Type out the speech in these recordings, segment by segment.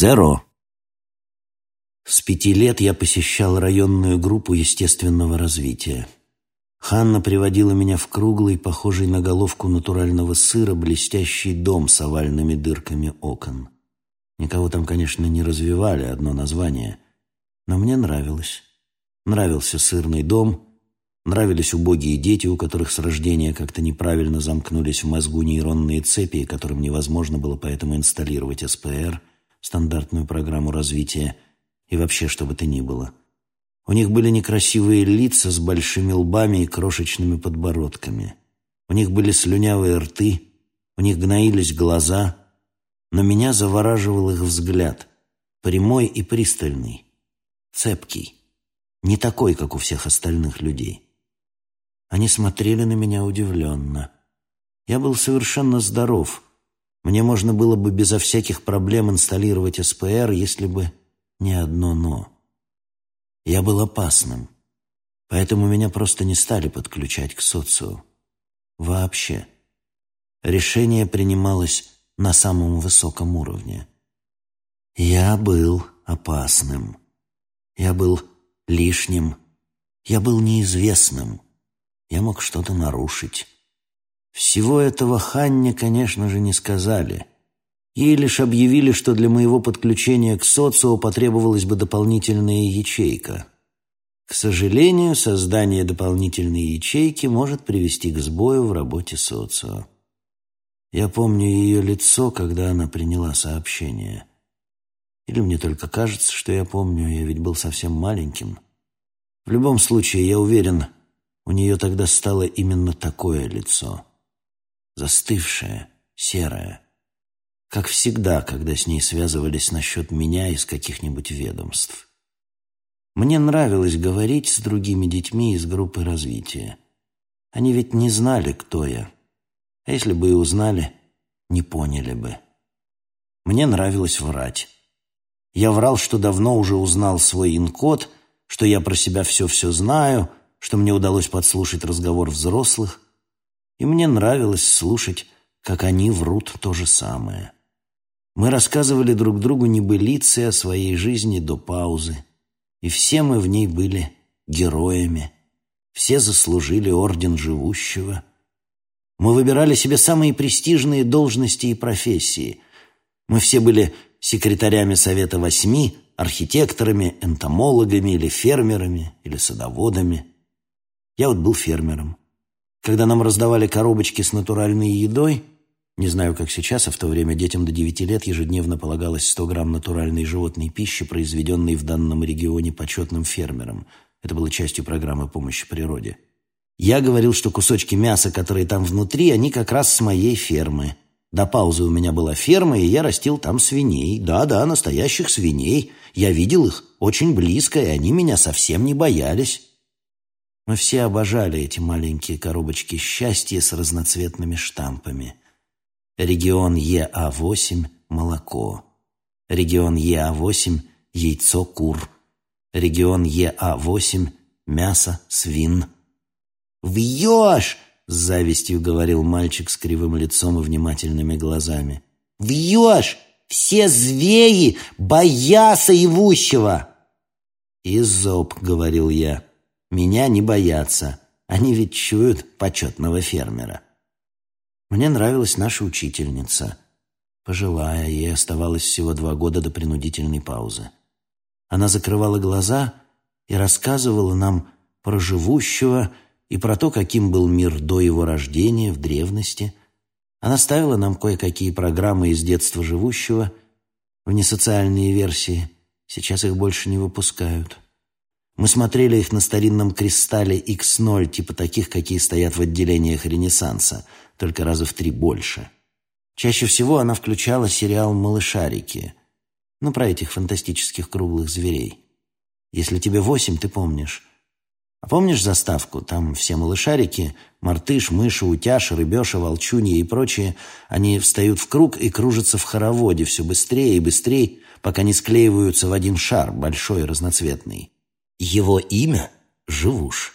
Зеро. С пяти лет я посещал районную группу естественного развития. Ханна приводила меня в круглый, похожий на головку натурального сыра, блестящий дом с овальными дырками окон. Никого там, конечно, не развивали, одно название. Но мне нравилось. Нравился сырный дом, нравились убогие дети, у которых с рождения как-то неправильно замкнулись в мозгу нейронные цепи, которым невозможно было поэтому инсталлировать СПР – стандартную программу развития и вообще что бы то ни было. У них были некрасивые лица с большими лбами и крошечными подбородками. У них были слюнявые рты, у них гноились глаза, но меня завораживал их взгляд, прямой и пристальный, цепкий, не такой, как у всех остальных людей. Они смотрели на меня удивленно. Я был совершенно здоров — мне можно было бы безо всяких проблем инсталлировать СПР, если бы не одно «но». Я был опасным, поэтому меня просто не стали подключать к социу. Вообще. Решение принималось на самом высоком уровне. Я был опасным. Я был лишним. Я был неизвестным. Я мог что-то нарушить. Всего этого Ханне, конечно же, не сказали. Ей лишь объявили, что для моего подключения к социо потребовалась бы дополнительная ячейка. К сожалению, создание дополнительной ячейки может привести к сбою в работе социо. Я помню ее лицо, когда она приняла сообщение. Или мне только кажется, что я помню, я ведь был совсем маленьким. В любом случае, я уверен, у нее тогда стало именно такое лицо застывшая, серая. Как всегда, когда с ней связывались насчет меня из каких-нибудь ведомств. Мне нравилось говорить с другими детьми из группы развития. Они ведь не знали, кто я. А если бы и узнали, не поняли бы. Мне нравилось врать. Я врал, что давно уже узнал свой инкод, что я про себя все-все знаю, что мне удалось подслушать разговор взрослых, и мне нравилось слушать, как они врут то же самое. Мы рассказывали друг другу небылицы о своей жизни до паузы, и все мы в ней были героями, все заслужили орден живущего. Мы выбирали себе самые престижные должности и профессии. Мы все были секретарями Совета Восьми, архитекторами, энтомологами или фермерами, или садоводами. Я вот был фермером. Когда нам раздавали коробочки с натуральной едой, не знаю, как сейчас, а в то время детям до 9 лет ежедневно полагалось 100 грамм натуральной животной пищи, произведенной в данном регионе почетным фермером. Это было частью программы помощи природе. Я говорил, что кусочки мяса, которые там внутри, они как раз с моей фермы. До паузы у меня была ферма, и я растил там свиней. Да-да, настоящих свиней. Я видел их очень близко, и они меня совсем не боялись. Мы все обожали эти маленькие коробочки счастья с разноцветными штампами. Регион ЕА8 – молоко. Регион ЕА8 – яйцо кур. Регион ЕА8 – мясо свин. «Вьешь!» – с завистью говорил мальчик с кривым лицом и внимательными глазами. «Вьешь! Все звери боятся ивущего!» «Изоб», — говорил я. Меня не боятся. Они ведь чуют почетного фермера. Мне нравилась наша учительница. Пожилая, ей оставалось всего два года до принудительной паузы. Она закрывала глаза и рассказывала нам про живущего и про то, каким был мир до его рождения в древности. Она ставила нам кое-какие программы из детства живущего в несоциальные версии. Сейчас их больше не выпускают. Мы смотрели их на старинном кристалле X0, типа таких, какие стоят в отделениях Ренессанса, только раза в три больше. Чаще всего она включала сериал «Малышарики», ну, про этих фантастических круглых зверей. Если тебе восемь, ты помнишь. А помнишь заставку? Там все малышарики, мартыш, мыши, утяша, рыбеша, волчунья и прочие, они встают в круг и кружатся в хороводе все быстрее и быстрее, пока не склеиваются в один шар, большой и разноцветный. Его имя — Живуш.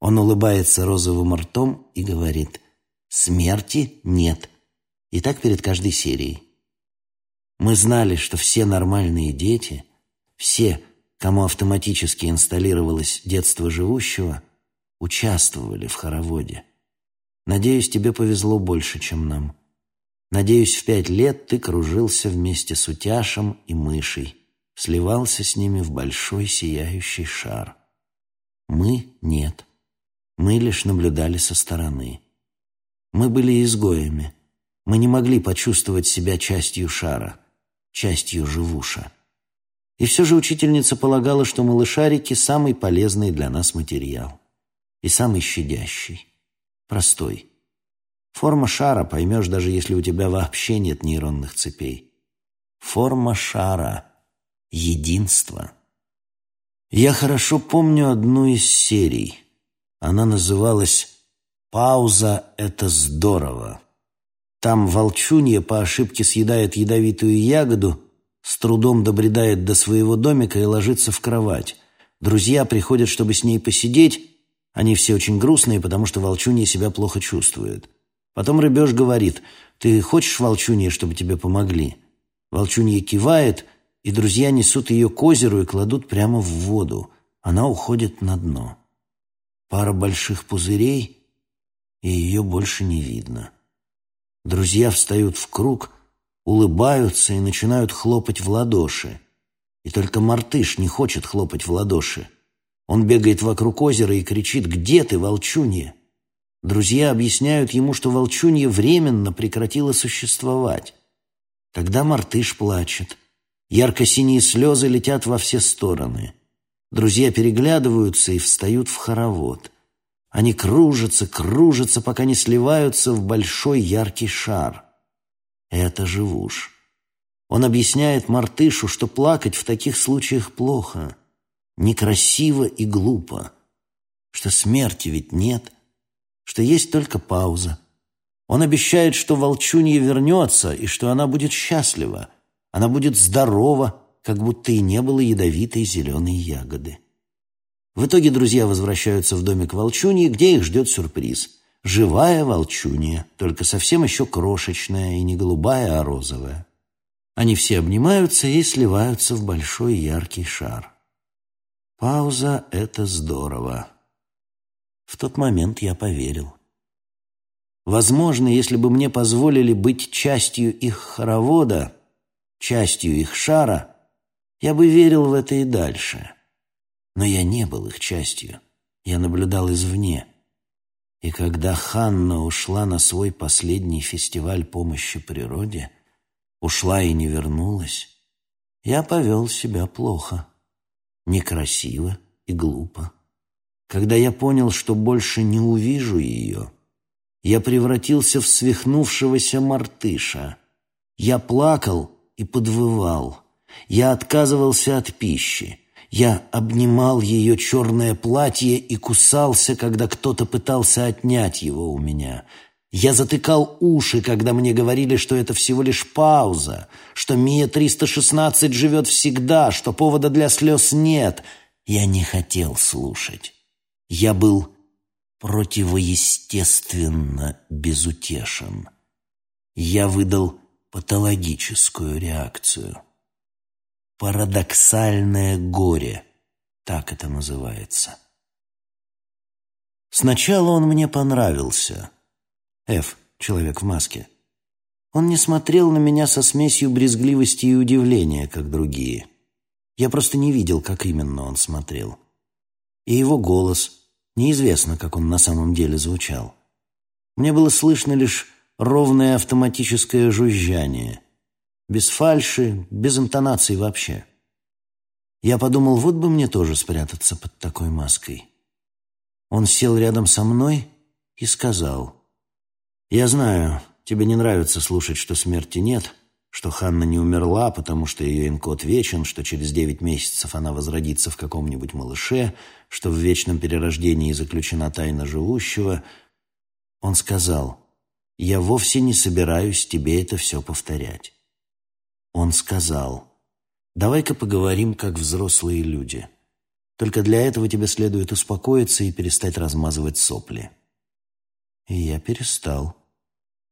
Он улыбается розовым ртом и говорит «Смерти нет». И так перед каждой серией. Мы знали, что все нормальные дети, все, кому автоматически инсталлировалось детство живущего, участвовали в хороводе. Надеюсь, тебе повезло больше, чем нам. Надеюсь, в пять лет ты кружился вместе с утяшем и мышей, сливался с ними в большой сияющий шар. Мы — нет. Мы лишь наблюдали со стороны. Мы были изгоями. Мы не могли почувствовать себя частью шара, частью живуша. И все же учительница полагала, что малышарики — самый полезный для нас материал. И самый щадящий. Простой. Форма шара поймешь, даже если у тебя вообще нет нейронных цепей. Форма шара. Единство. Я хорошо помню одну из серий. Она называлась «Пауза — это здорово». Там волчунья по ошибке съедает ядовитую ягоду, с трудом добредает до своего домика и ложится в кровать. Друзья приходят, чтобы с ней посидеть. Они все очень грустные, потому что волчунья себя плохо чувствует. Потом рыбеж говорит, «Ты хочешь, волчунья, чтобы тебе помогли?» Волчунья кивает, и друзья несут ее к озеру и кладут прямо в воду. Она уходит на дно. Пара больших пузырей, и ее больше не видно. Друзья встают в круг, улыбаются и начинают хлопать в ладоши. И только мартыш не хочет хлопать в ладоши. Он бегает вокруг озера и кричит «Где ты, волчунья?» Друзья объясняют ему, что волчунья временно прекратила существовать. Тогда мартыш плачет. Ярко-синие слезы летят во все стороны. Друзья переглядываются и встают в хоровод. Они кружатся, кружатся, пока не сливаются в большой яркий шар. Это живуш. Он объясняет Мартышу, что плакать в таких случаях плохо, некрасиво и глупо, что смерти ведь нет, что есть только пауза. Он обещает, что волчунья вернется и что она будет счастлива, она будет здорова, как будто и не было ядовитой зеленой ягоды. В итоге друзья возвращаются в домик волчуньи, где их ждет сюрприз. Живая волчунья, только совсем еще крошечная и не голубая, а розовая. Они все обнимаются и сливаются в большой яркий шар. Пауза — это здорово. В тот момент я поверил. Возможно, если бы мне позволили быть частью их хоровода, частью их шара, я бы верил в это и дальше. Но я не был их частью. Я наблюдал извне. И когда Ханна ушла на свой последний фестиваль помощи природе, ушла и не вернулась, я повел себя плохо, некрасиво и глупо. Когда я понял, что больше не увижу ее, я превратился в свихнувшегося мартыша. Я плакал и подвывал. Я отказывался от пищи. Я обнимал ее черное платье и кусался, когда кто-то пытался отнять его у меня. Я затыкал уши, когда мне говорили, что это всего лишь пауза, что Мия-316 живет всегда, что повода для слез нет. Я не хотел слушать. Я был противоестественно безутешен. Я выдал патологическую реакцию. Парадоксальное горе, так это называется. Сначала он мне понравился. Ф, человек в маске. Он не смотрел на меня со смесью брезгливости и удивления, как другие. Я просто не видел, как именно он смотрел. И его голос, неизвестно, как он на самом деле звучал. Мне было слышно лишь ровное автоматическое жужжание — без фальши, без интонации вообще. Я подумал, вот бы мне тоже спрятаться под такой маской. Он сел рядом со мной и сказал, «Я знаю, тебе не нравится слушать, что смерти нет, что Ханна не умерла, потому что ее инкод вечен, что через девять месяцев она возродится в каком-нибудь малыше, что в вечном перерождении заключена тайна живущего». Он сказал, «Я вовсе не собираюсь тебе это все повторять. Он сказал, «Давай-ка поговорим, как взрослые люди. Только для этого тебе следует успокоиться и перестать размазывать сопли». И я перестал.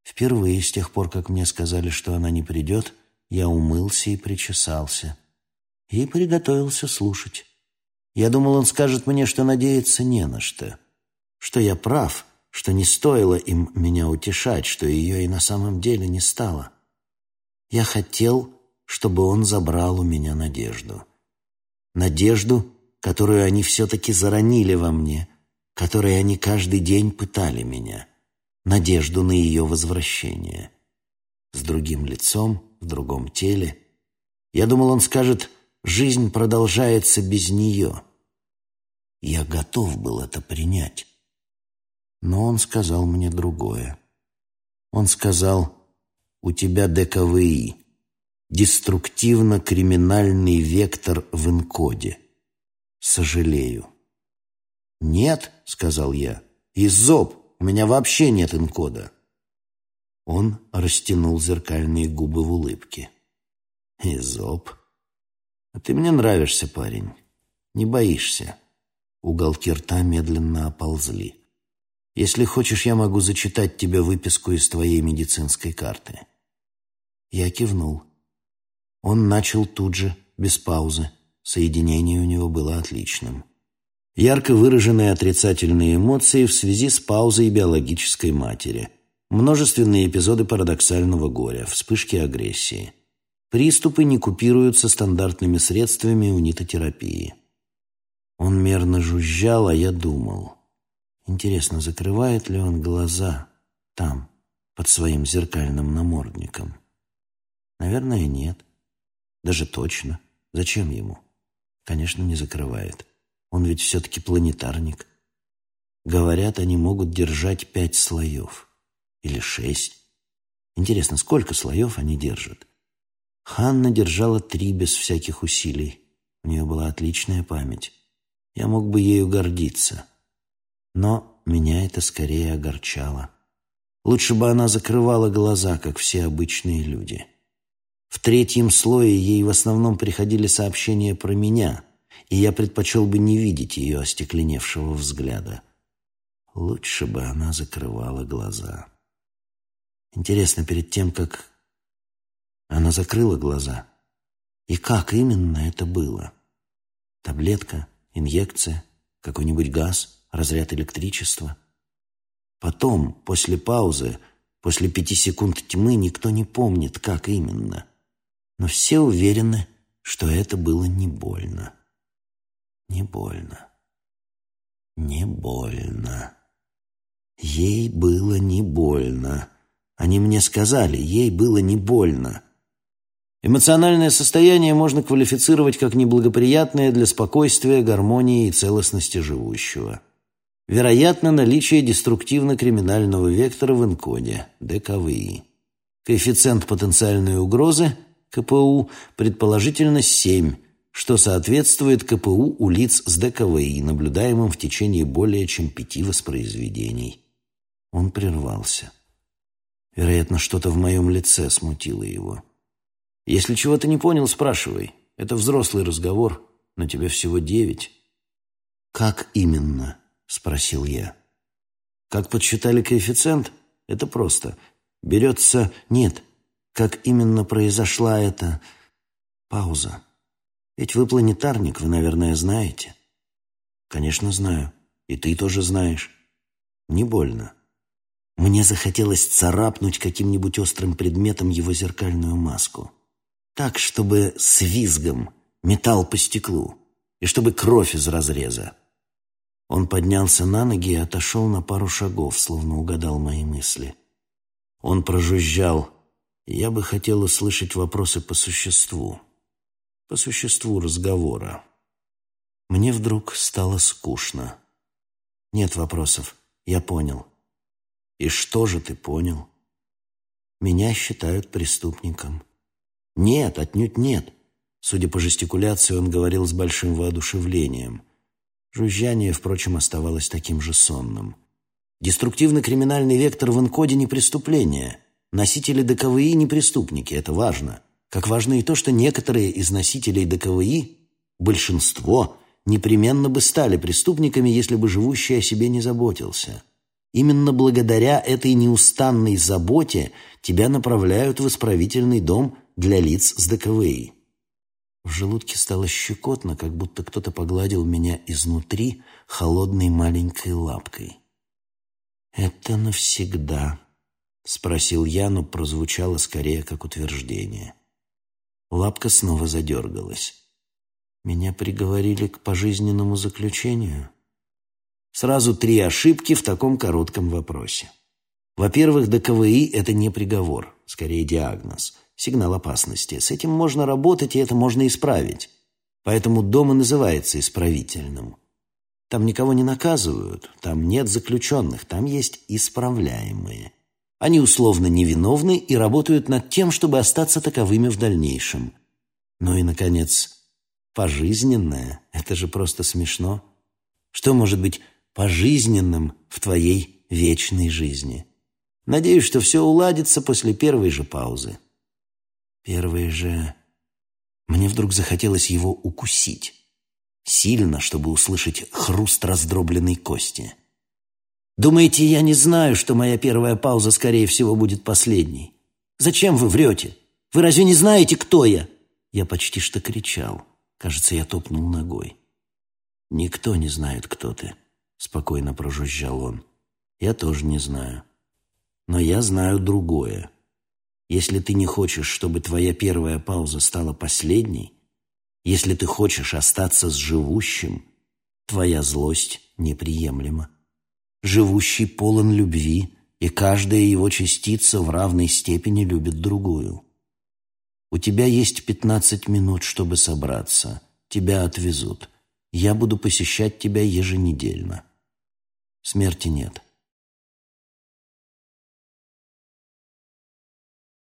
Впервые с тех пор, как мне сказали, что она не придет, я умылся и причесался. И приготовился слушать. Я думал, он скажет мне, что надеяться не на что. Что я прав, что не стоило им меня утешать, что ее и на самом деле не стало. Я хотел, чтобы он забрал у меня надежду. Надежду, которую они все-таки заронили во мне, которой они каждый день пытали меня. Надежду на ее возвращение. С другим лицом, в другом теле. Я думал, он скажет Жизнь продолжается без нее. Я готов был это принять. Но он сказал мне другое. Он сказал, у тебя ДКВИ, деструктивно-криминальный вектор в инкоде. Сожалею. «Нет», — сказал я, — «изоб, у меня вообще нет инкода». Он растянул зеркальные губы в улыбке. «Изоб?» А ты мне нравишься, парень. Не боишься. Уголки рта медленно оползли. Если хочешь, я могу зачитать тебе выписку из твоей медицинской карты. Я кивнул. Он начал тут же, без паузы. Соединение у него было отличным. Ярко выраженные отрицательные эмоции в связи с паузой биологической матери. Множественные эпизоды парадоксального горя, вспышки агрессии. Приступы не купируются стандартными средствами унитотерапии. Он мерно жужжал, а я думал. Интересно, закрывает ли он глаза там, под своим зеркальным намордником? Наверное, нет. Даже точно. Зачем ему? Конечно, не закрывает. Он ведь все-таки планетарник. Говорят, они могут держать пять слоев. Или шесть. Интересно, сколько слоев они держат? Ханна держала три без всяких усилий. У нее была отличная память. Я мог бы ею гордиться. Но меня это скорее огорчало. Лучше бы она закрывала глаза, как все обычные люди. В третьем слое ей в основном приходили сообщения про меня, и я предпочел бы не видеть ее остекленевшего взгляда. Лучше бы она закрывала глаза. Интересно, перед тем, как она закрыла глаза. И как именно это было? Таблетка, инъекция, какой-нибудь газ, разряд электричества? Потом, после паузы, после пяти секунд тьмы, никто не помнит, как именно. Но все уверены, что это было не больно. Не больно. Не больно. Ей было не больно. Они мне сказали, ей было не больно. Эмоциональное состояние можно квалифицировать как неблагоприятное для спокойствия, гармонии и целостности живущего. Вероятно, наличие деструктивно-криминального вектора в инкоде, ДКВИ. Коэффициент потенциальной угрозы, КПУ, предположительно 7, что соответствует КПУ у лиц с ДКВИ, наблюдаемым в течение более чем пяти воспроизведений. Он прервался. Вероятно, что-то в моем лице смутило его. Если чего-то не понял, спрашивай. Это взрослый разговор, но тебе всего девять. Как именно? Спросил я. Как подсчитали коэффициент? Это просто. Берется... Нет. Как именно произошла эта... Пауза. Ведь вы планетарник, вы, наверное, знаете. Конечно, знаю. И ты тоже знаешь. Не больно. Мне захотелось царапнуть каким-нибудь острым предметом его зеркальную маску так, чтобы с визгом металл по стеклу и чтобы кровь из разреза. Он поднялся на ноги и отошел на пару шагов, словно угадал мои мысли. Он прожужжал. Я бы хотел услышать вопросы по существу. По существу разговора. Мне вдруг стало скучно. Нет вопросов. Я понял. И что же ты понял? Меня считают преступником. Нет, отнюдь нет. Судя по жестикуляции, он говорил с большим воодушевлением. Жужжание, впрочем, оставалось таким же сонным. Деструктивно-криминальный вектор в инкоде не преступление. Носители ДКВИ не преступники, это важно. Как важно и то, что некоторые из носителей ДКВИ, большинство, непременно бы стали преступниками, если бы живущий о себе не заботился. Именно благодаря этой неустанной заботе тебя направляют в исправительный дом для лиц с ДКВИ. В желудке стало щекотно, как будто кто-то погладил меня изнутри холодной маленькой лапкой. «Это навсегда», — спросил я, но прозвучало скорее как утверждение. Лапка снова задергалась. «Меня приговорили к пожизненному заключению?» Сразу три ошибки в таком коротком вопросе. Во-первых, ДКВИ – это не приговор, скорее диагноз, сигнал опасности. С этим можно работать, и это можно исправить. Поэтому дом и называется исправительным. Там никого не наказывают, там нет заключенных, там есть исправляемые. Они условно невиновны и работают над тем, чтобы остаться таковыми в дальнейшем. Ну и, наконец, пожизненное – это же просто смешно. Что может быть пожизненным в твоей вечной жизни? Надеюсь, что все уладится после первой же паузы. Первой же... Мне вдруг захотелось его укусить. Сильно, чтобы услышать хруст раздробленной кости. Думаете, я не знаю, что моя первая пауза, скорее всего, будет последней? Зачем вы врете? Вы разве не знаете, кто я?» Я почти что кричал. Кажется, я топнул ногой. «Никто не знает, кто ты», — спокойно прожужжал он. «Я тоже не знаю. Но я знаю другое. Если ты не хочешь, чтобы твоя первая пауза стала последней, если ты хочешь остаться с живущим, твоя злость неприемлема. Живущий полон любви, и каждая его частица в равной степени любит другую. У тебя есть пятнадцать минут, чтобы собраться. Тебя отвезут. Я буду посещать тебя еженедельно. Смерти нет.